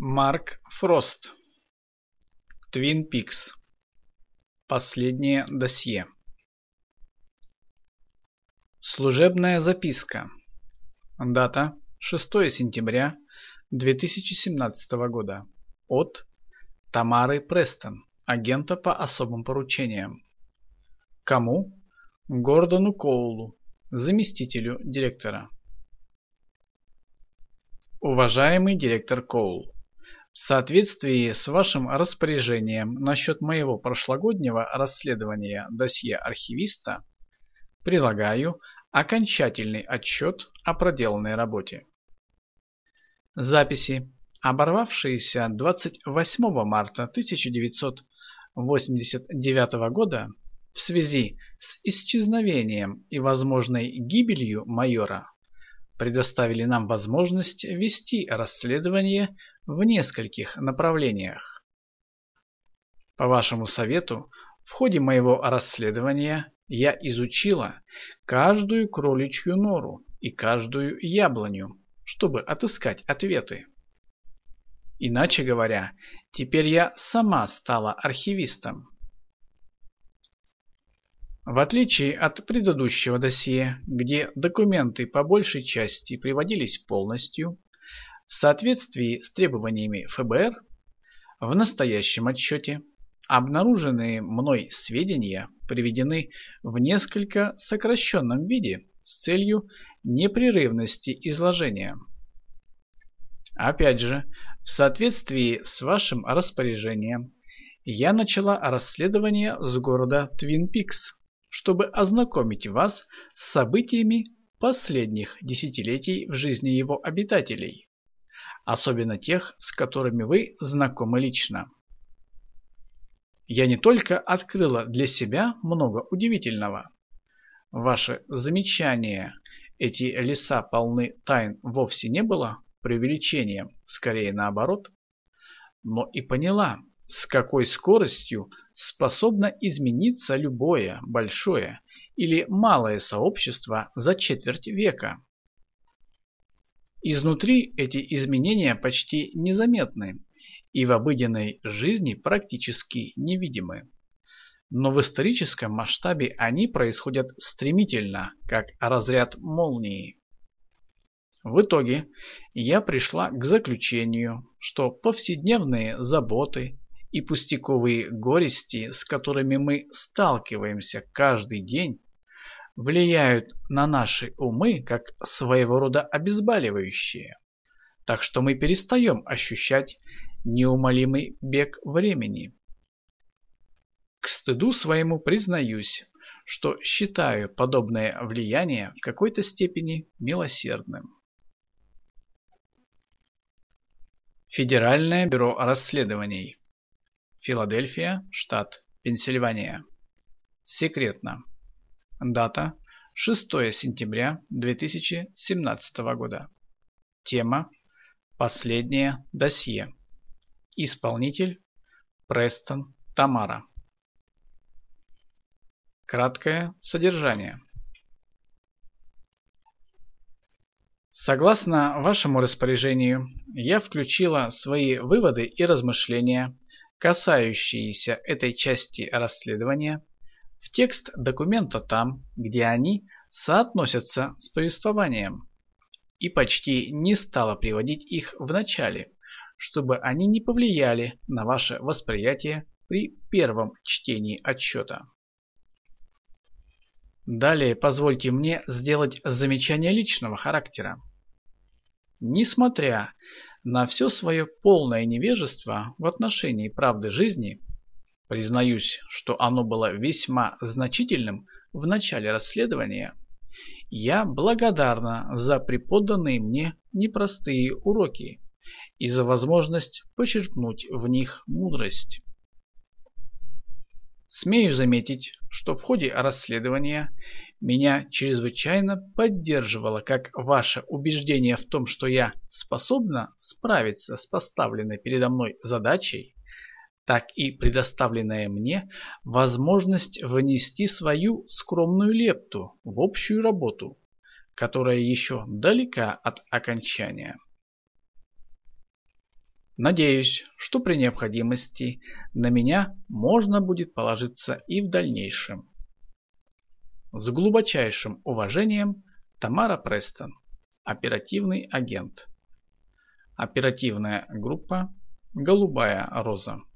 Марк Фрост. Твин Пикс. Последнее досье. Служебная записка. Дата 6 сентября 2017 года. От Тамары Престон, агента по особым поручениям. Кому? Гордону Коулу, заместителю директора. Уважаемый директор Коул, в соответствии с вашим распоряжением насчет моего прошлогоднего расследования досье архивиста, прилагаю окончательный отчет о проделанной работе. Записи, оборвавшиеся 28 марта 1989 года в связи с исчезновением и возможной гибелью майора, предоставили нам возможность вести расследование в нескольких направлениях. По вашему совету, в ходе моего расследования я изучила каждую кроличью нору и каждую яблоню, чтобы отыскать ответы. Иначе говоря, теперь я сама стала архивистом. В отличие от предыдущего досье, где документы по большей части приводились полностью, в соответствии с требованиями ФБР, в настоящем отчете обнаруженные мной сведения приведены в несколько сокращенном виде с целью непрерывности изложения. Опять же, в соответствии с вашим распоряжением, я начала расследование с города Твин Пикс чтобы ознакомить вас с событиями последних десятилетий в жизни его обитателей, особенно тех, с которыми вы знакомы лично. Я не только открыла для себя много удивительного. Ваше замечание «эти леса полны тайн» вовсе не было преувеличением, скорее наоборот, но и поняла, с какой скоростью способно измениться любое большое или малое сообщество за четверть века. Изнутри эти изменения почти незаметны и в обыденной жизни практически невидимы. Но в историческом масштабе они происходят стремительно, как разряд молнии. В итоге я пришла к заключению, что повседневные заботы, и пустяковые горести, с которыми мы сталкиваемся каждый день, влияют на наши умы как своего рода обезболивающие. Так что мы перестаем ощущать неумолимый бег времени. К стыду своему признаюсь, что считаю подобное влияние в какой-то степени милосердным. Федеральное бюро расследований Филадельфия, штат Пенсильвания. Секретно. Дата 6 сентября 2017 года. Тема Последнее досье. Исполнитель Престон Тамара. Краткое содержание. Согласно вашему распоряжению, я включила свои выводы и размышления касающиеся этой части расследования, в текст документа там, где они соотносятся с повествованием, и почти не стала приводить их в начале, чтобы они не повлияли на ваше восприятие при первом чтении отчета. Далее позвольте мне сделать замечание личного характера. Несмотря на все свое полное невежество в отношении правды жизни, признаюсь, что оно было весьма значительным в начале расследования, я благодарна за преподанные мне непростые уроки и за возможность почерпнуть в них мудрость. Смею заметить, что в ходе расследования меня чрезвычайно поддерживало как ваше убеждение в том, что я способна справиться с поставленной передо мной задачей, так и предоставленная мне возможность внести свою скромную лепту в общую работу, которая еще далека от окончания. Надеюсь, что при необходимости на меня можно будет положиться и в дальнейшем. С глубочайшим уважением, Тамара Престон, оперативный агент. Оперативная группа «Голубая роза».